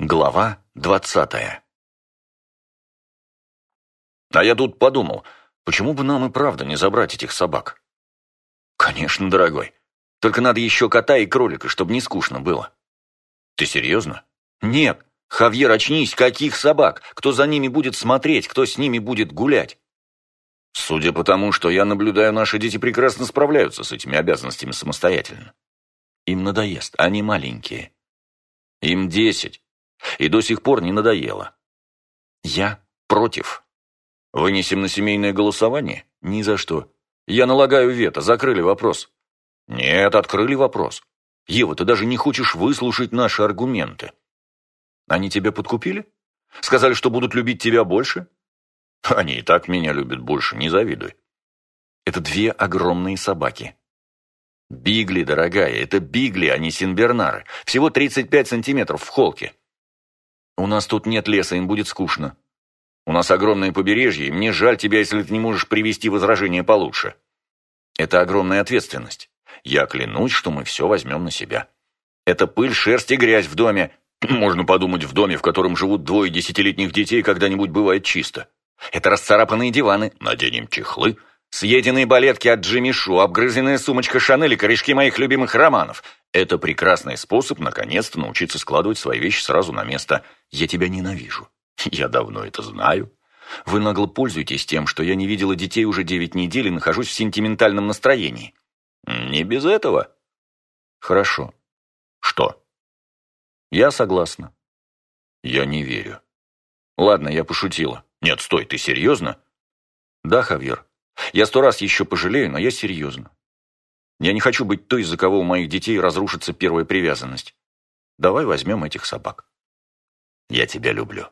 Глава двадцатая А я тут подумал, почему бы нам и правда не забрать этих собак? Конечно, дорогой. Только надо еще кота и кролика, чтобы не скучно было. Ты серьезно? Нет. Хавьер, очнись, каких собак? Кто за ними будет смотреть, кто с ними будет гулять? Судя по тому, что я наблюдаю, наши дети прекрасно справляются с этими обязанностями самостоятельно. Им надоест, они маленькие. Им десять. И до сих пор не надоело. Я против. Вынесем на семейное голосование? Ни за что. Я налагаю вето, закрыли вопрос. Нет, открыли вопрос. Ева, ты даже не хочешь выслушать наши аргументы. Они тебя подкупили? Сказали, что будут любить тебя больше? Они и так меня любят больше, не завидуй. Это две огромные собаки. Бигли, дорогая, это бигли, а не синбернары. Всего 35 сантиметров в холке. У нас тут нет леса, им будет скучно. У нас огромное побережье, и мне жаль тебя, если ты не можешь привести возражение получше. Это огромная ответственность. Я клянусь, что мы все возьмем на себя. Это пыль, шерсть и грязь в доме. Можно подумать, в доме, в котором живут двое десятилетних детей, когда-нибудь бывает чисто. Это расцарапанные диваны, наденем чехлы, съеденные балетки от Джимми Шу, обгрызенная сумочка Шанель и корешки моих любимых романов. Это прекрасный способ наконец-то научиться складывать свои вещи сразу на место. Я тебя ненавижу. Я давно это знаю. Вы нагло пользуетесь тем, что я не видела детей уже девять недель и нахожусь в сентиментальном настроении. Не без этого. Хорошо. Что? Я согласна. Я не верю. Ладно, я пошутила. Нет, стой, ты серьезно? Да, Хавьер. Я сто раз еще пожалею, но я серьезно. Я не хочу быть той, из-за кого у моих детей разрушится первая привязанность. Давай возьмем этих собак. Я тебя люблю.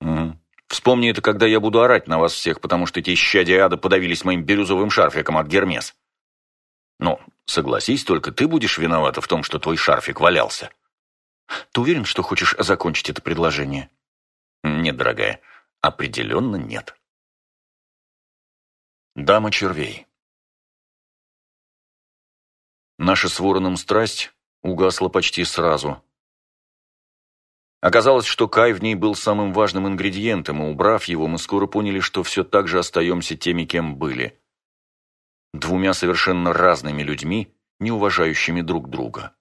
Угу. Вспомни это, когда я буду орать на вас всех, потому что эти щадия ада подавились моим бирюзовым шарфиком от Гермес. Ну, согласись, только ты будешь виновата в том, что твой шарфик валялся. Ты уверен, что хочешь закончить это предложение? Нет, дорогая, определенно нет. Дама червей. Наша с Вороном страсть угасла почти сразу. Оказалось, что Кай в ней был самым важным ингредиентом, и убрав его, мы скоро поняли, что все так же остаемся теми, кем были. Двумя совершенно разными людьми, не уважающими друг друга.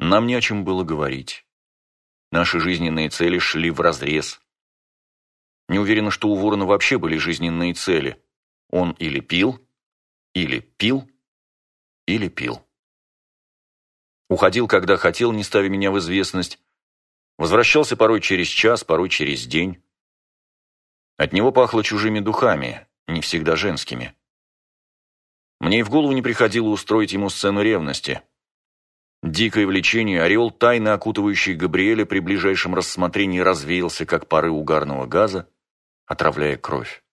Нам не о чем было говорить. Наши жизненные цели шли вразрез. Не уверена, что у Ворона вообще были жизненные цели. Он или пил, или пил, или пил. Уходил, когда хотел, не ставя меня в известность. Возвращался порой через час, порой через день. От него пахло чужими духами, не всегда женскими. Мне и в голову не приходило устроить ему сцену ревности. Дикое влечение, ореол, тайно окутывающий Габриэля при ближайшем рассмотрении развеялся, как пары угарного газа, отравляя кровь.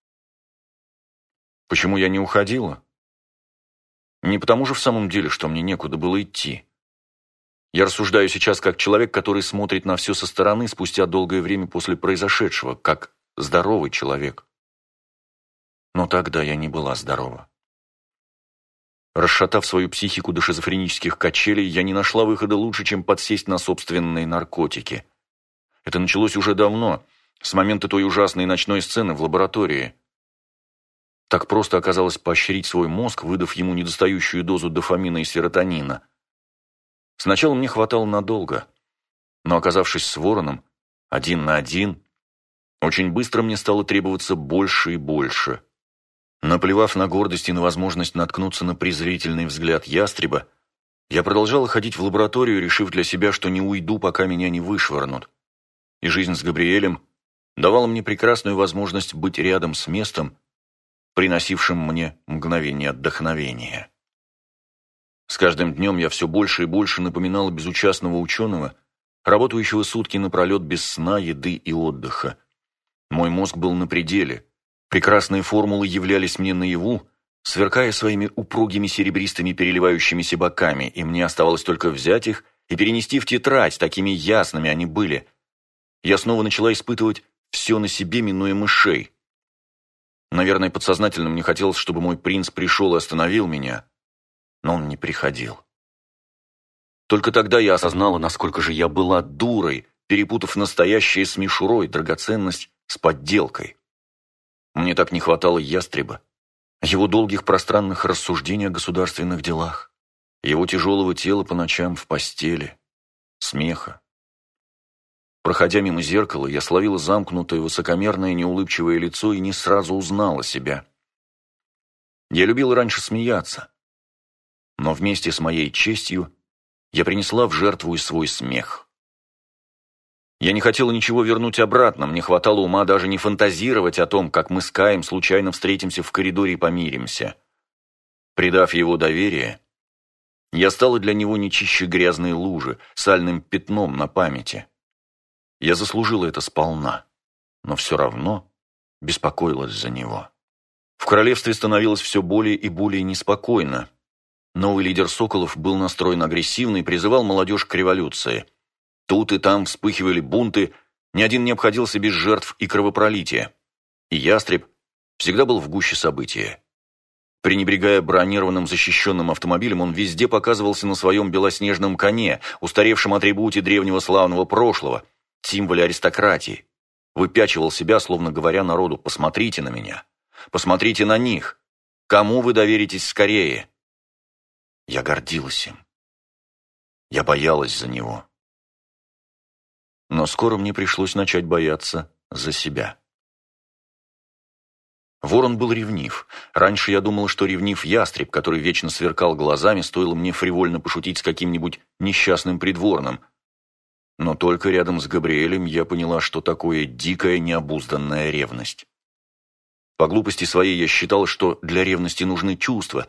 Почему я не уходила? Не потому же в самом деле, что мне некуда было идти. Я рассуждаю сейчас как человек, который смотрит на все со стороны спустя долгое время после произошедшего, как здоровый человек. Но тогда я не была здорова. Расшатав свою психику до шизофренических качелей, я не нашла выхода лучше, чем подсесть на собственные наркотики. Это началось уже давно, с момента той ужасной ночной сцены в лаборатории. Так просто оказалось поощрить свой мозг, выдав ему недостающую дозу дофамина и серотонина. Сначала мне хватало надолго, но оказавшись с вороном, один на один, очень быстро мне стало требоваться больше и больше – Наплевав на гордость и на возможность наткнуться на презрительный взгляд ястреба, я продолжала ходить в лабораторию, решив для себя, что не уйду, пока меня не вышвырнут. И жизнь с Габриэлем давала мне прекрасную возможность быть рядом с местом, приносившим мне мгновение отдохновения. С каждым днем я все больше и больше напоминала безучастного ученого, работающего сутки напролет без сна, еды и отдыха. Мой мозг был на пределе – Прекрасные формулы являлись мне наяву, сверкая своими упругими серебристыми переливающимися боками, и мне оставалось только взять их и перенести в тетрадь, такими ясными они были. Я снова начала испытывать все на себе, минуя мышей. Наверное, подсознательно мне хотелось, чтобы мой принц пришел и остановил меня, но он не приходил. Только тогда я осознала, насколько же я была дурой, перепутав настоящее с мишурой, драгоценность с подделкой. Мне так не хватало ястреба, его долгих пространных рассуждений о государственных делах, его тяжелого тела по ночам в постели, смеха. Проходя мимо зеркала, я словила замкнутое, высокомерное, неулыбчивое лицо и не сразу узнала себя. Я любила раньше смеяться, но вместе с моей честью я принесла в жертву и свой смех. Я не хотела ничего вернуть обратно, мне хватало ума даже не фантазировать о том, как мы с Каем случайно встретимся в коридоре и помиримся. Придав его доверие, я стала для него не чище грязной лужи, сальным пятном на памяти. Я заслужила это сполна, но все равно беспокоилась за него. В королевстве становилось все более и более неспокойно. Новый лидер Соколов был настроен агрессивно и призывал молодежь к революции – Тут и там вспыхивали бунты, ни один не обходился без жертв и кровопролития. И ястреб всегда был в гуще события. Пренебрегая бронированным защищенным автомобилем, он везде показывался на своем белоснежном коне, устаревшем атрибуте древнего славного прошлого, символе аристократии. Выпячивал себя, словно говоря народу «посмотрите на меня, посмотрите на них, кому вы доверитесь скорее». Я гордилась им. Я боялась за него. Но скоро мне пришлось начать бояться за себя. Ворон был ревнив. Раньше я думал, что ревнив ястреб, который вечно сверкал глазами, стоило мне фривольно пошутить с каким-нибудь несчастным придворным. Но только рядом с Габриэлем я поняла, что такое дикая необузданная ревность. По глупости своей я считал, что для ревности нужны чувства.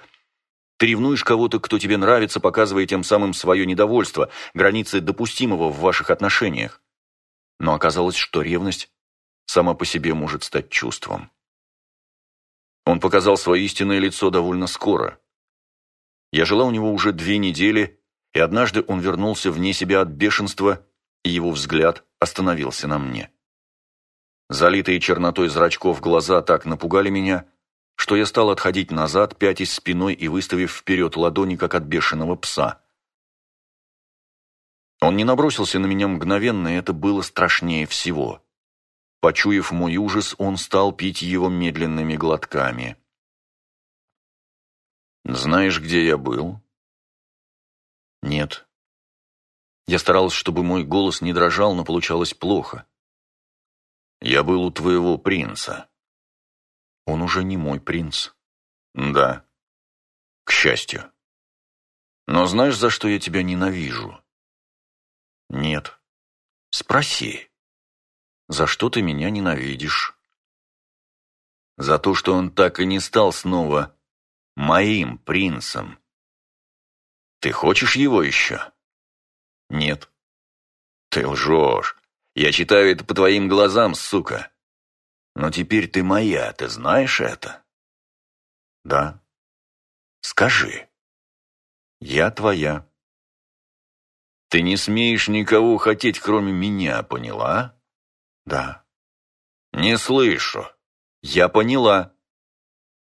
Ты ревнуешь кого-то, кто тебе нравится, показывая тем самым свое недовольство, границы допустимого в ваших отношениях но оказалось, что ревность сама по себе может стать чувством. Он показал свое истинное лицо довольно скоро. Я жила у него уже две недели, и однажды он вернулся вне себя от бешенства, и его взгляд остановился на мне. Залитые чернотой зрачков глаза так напугали меня, что я стал отходить назад, пятясь спиной и выставив вперед ладони, как от бешеного пса. Он не набросился на меня мгновенно, и это было страшнее всего. Почуяв мой ужас, он стал пить его медленными глотками. «Знаешь, где я был?» «Нет». Я старался, чтобы мой голос не дрожал, но получалось плохо. «Я был у твоего принца». «Он уже не мой принц». «Да, к счастью. Но знаешь, за что я тебя ненавижу?» Нет. Спроси. За что ты меня ненавидишь? За то, что он так и не стал снова моим принцем. Ты хочешь его еще? Нет. Ты лжешь. Я читаю это по твоим глазам, сука. Но теперь ты моя, ты знаешь это? Да. Скажи. Я твоя. Ты не смеешь никого хотеть, кроме меня, поняла? Да. Не слышу. Я поняла.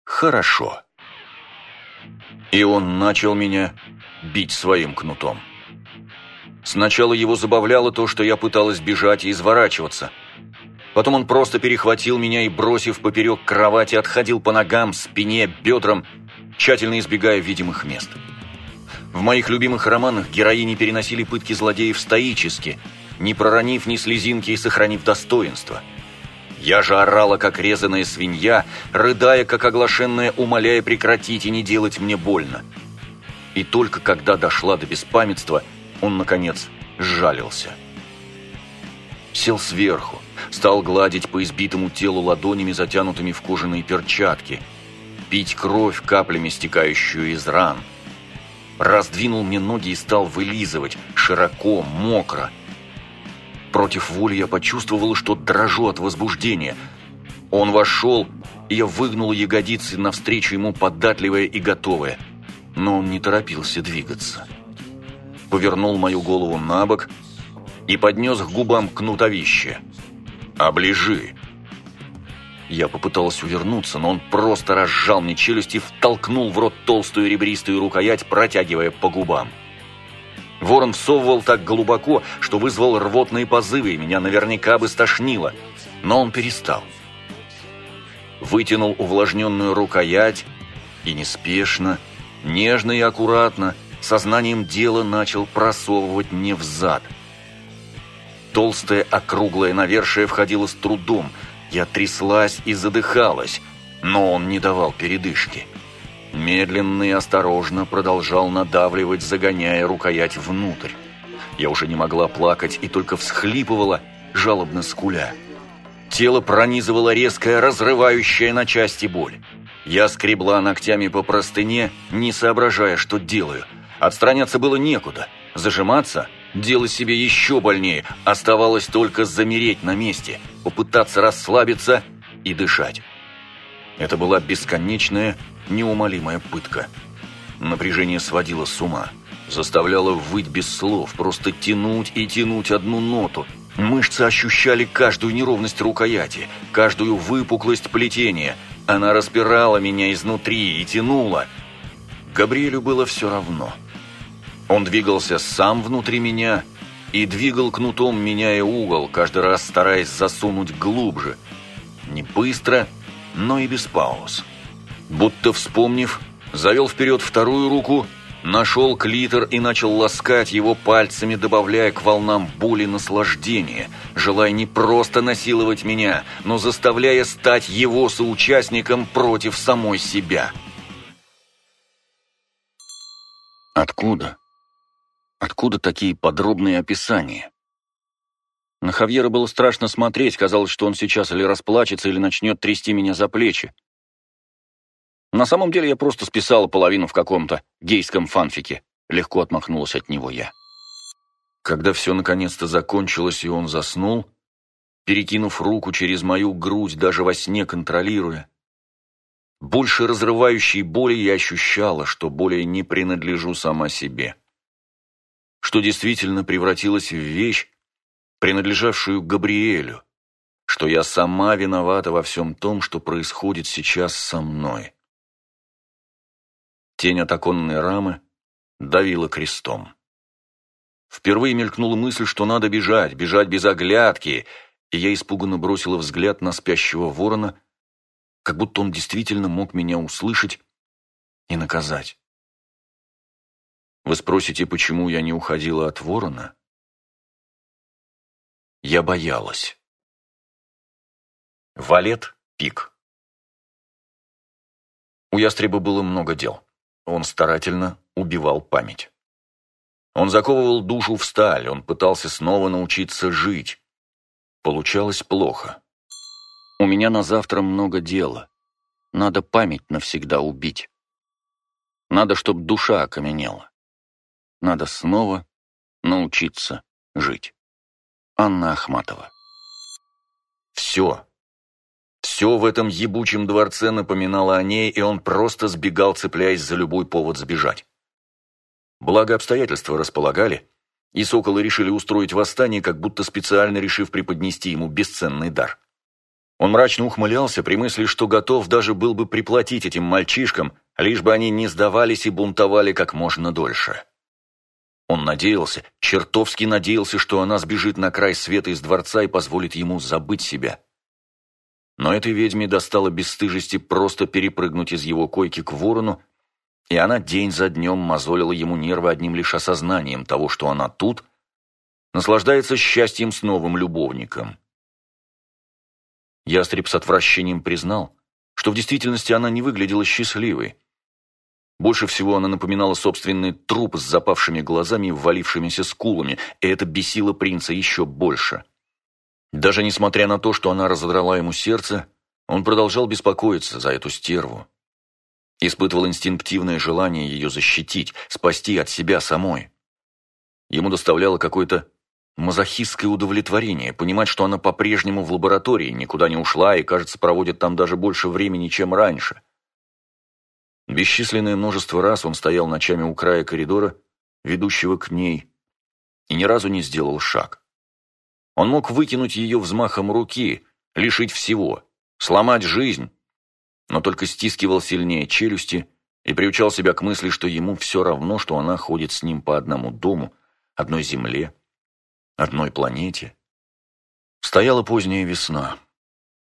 Хорошо. И он начал меня бить своим кнутом. Сначала его забавляло то, что я пыталась бежать и изворачиваться. Потом он просто перехватил меня и, бросив поперек кровати, отходил по ногам, спине, бедрам, тщательно избегая видимых мест. В моих любимых романах героини переносили пытки злодеев стоически, не проронив ни слезинки и сохранив достоинство. Я же орала, как резаная свинья, рыдая, как оглашенная, умоляя прекратить и не делать мне больно. И только когда дошла до беспамятства, он, наконец, сжалился. Сел сверху, стал гладить по избитому телу ладонями, затянутыми в кожаные перчатки, пить кровь, каплями стекающую из ран – раздвинул мне ноги и стал вылизывать, широко, мокро. Против воли я почувствовал, что дрожу от возбуждения. Он вошел, и я выгнул ягодицы навстречу ему податливая и готовая. Но он не торопился двигаться. Повернул мою голову на бок и поднес к губам кнутовище. «Оближи!» Я попыталась увернуться, но он просто разжал мне челюсть и втолкнул в рот толстую ребристую рукоять, протягивая по губам. Ворон всовывал так глубоко, что вызвал рвотные позывы, и меня наверняка бы стошнило. Но он перестал. Вытянул увлажненную рукоять и неспешно, нежно и аккуратно, сознанием дела начал просовывать мне в зад. Толстое округлое навершие входило с трудом. Я тряслась и задыхалась, но он не давал передышки. Медленно и осторожно продолжал надавливать, загоняя рукоять внутрь. Я уже не могла плакать и только всхлипывала, жалобно скуля. Тело пронизывала резкая, разрывающая на части боль. Я скребла ногтями по простыне, не соображая, что делаю. Отстраняться было некуда. Зажиматься – дело себе еще больнее. Оставалось только замереть на месте, попытаться расслабиться и дышать. Это была бесконечная, неумолимая пытка. Напряжение сводило с ума, заставляло выть без слов, просто тянуть и тянуть одну ноту. Мышцы ощущали каждую неровность рукояти, каждую выпуклость плетения. Она распирала меня изнутри и тянула. Габриэлю было все равно. Он двигался сам внутри меня и двигал кнутом, меняя угол, каждый раз стараясь засунуть глубже. Не быстро, но и без пауз. Будто вспомнив, завел вперед вторую руку, нашел клитор и начал ласкать его пальцами, добавляя к волнам боли наслаждения, желая не просто насиловать меня, но заставляя стать его соучастником против самой себя. Откуда? Откуда такие подробные описания? На Хавьера было страшно смотреть, казалось, что он сейчас или расплачется, или начнет трясти меня за плечи. На самом деле я просто списала половину в каком-то гейском фанфике. Легко отмахнулась от него я. Когда все наконец-то закончилось и он заснул, перекинув руку через мою грудь, даже во сне контролируя, больше разрывающей боли я ощущала, что более не принадлежу сама себе. Что действительно превратилась в вещь, принадлежавшую Габриэлю, что я сама виновата во всем том, что происходит сейчас со мной. Тень от оконной рамы давила крестом. Впервые мелькнула мысль, что надо бежать, бежать без оглядки, и я испуганно бросила взгляд на спящего ворона, как будто он действительно мог меня услышать и наказать. Вы спросите, почему я не уходила от ворона? Я боялась. Валет Пик У ястреба было много дел. Он старательно убивал память. Он заковывал душу в сталь, он пытался снова научиться жить. Получалось плохо. У меня на завтра много дела. Надо память навсегда убить. Надо, чтобы душа окаменела. Надо снова научиться жить. Анна Ахматова. Все. Все в этом ебучем дворце напоминало о ней, и он просто сбегал, цепляясь за любой повод сбежать. Благо обстоятельства располагали, и соколы решили устроить восстание, как будто специально решив преподнести ему бесценный дар. Он мрачно ухмылялся при мысли, что готов даже был бы приплатить этим мальчишкам, лишь бы они не сдавались и бунтовали как можно дольше. Он надеялся, чертовски надеялся, что она сбежит на край света из дворца и позволит ему забыть себя. Но этой ведьме достало бесстыжести просто перепрыгнуть из его койки к ворону, и она день за днем мозолила ему нервы одним лишь осознанием того, что она тут, наслаждается счастьем с новым любовником. Ястреб с отвращением признал, что в действительности она не выглядела счастливой, больше всего она напоминала собственный труп с запавшими глазами и ввалившимися скулами, и это бесило принца еще больше. Даже несмотря на то, что она разодрала ему сердце, он продолжал беспокоиться за эту стерву. Испытывал инстинктивное желание ее защитить, спасти от себя самой. Ему доставляло какое-то мазохистское удовлетворение, понимать, что она по-прежнему в лаборатории, никуда не ушла и, кажется, проводит там даже больше времени, чем раньше. Бесчисленное множество раз он стоял ночами у края коридора, ведущего к ней, и ни разу не сделал шаг. Он мог выкинуть ее взмахом руки, лишить всего, сломать жизнь, но только стискивал сильнее челюсти и приучал себя к мысли, что ему все равно, что она ходит с ним по одному дому, одной земле, одной планете. Стояла поздняя весна,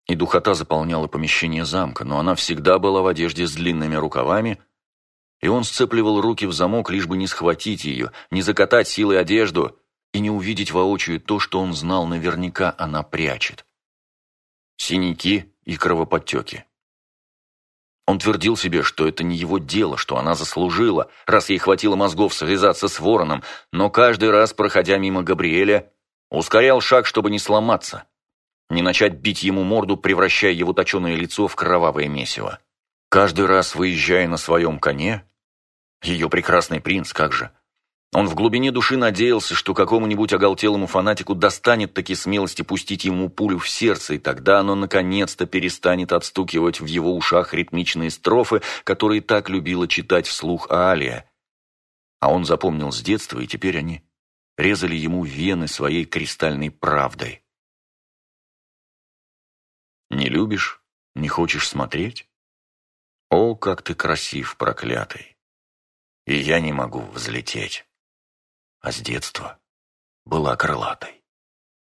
и духота заполняла помещение замка, но она всегда была в одежде с длинными рукавами, и он сцепливал руки в замок, лишь бы не схватить ее, не закатать силой одежду и не увидеть воочию то, что он знал наверняка она прячет. Синяки и кровоподтеки. Он твердил себе, что это не его дело, что она заслужила, раз ей хватило мозгов связаться с вороном, но каждый раз, проходя мимо Габриэля, ускорял шаг, чтобы не сломаться, не начать бить ему морду, превращая его точеное лицо в кровавое месиво. Каждый раз, выезжая на своем коне, ее прекрасный принц, как же, он в глубине души надеялся, что какому-нибудь оголтелому фанатику достанет таки смелости пустить ему пулю в сердце, и тогда оно наконец-то перестанет отстукивать в его ушах ритмичные строфы, которые так любила читать вслух Алия. А он запомнил с детства, и теперь они резали ему вены своей кристальной правдой. «Не любишь? Не хочешь смотреть? О, как ты красив, проклятый! И я не могу взлететь» а с детства была крылатой.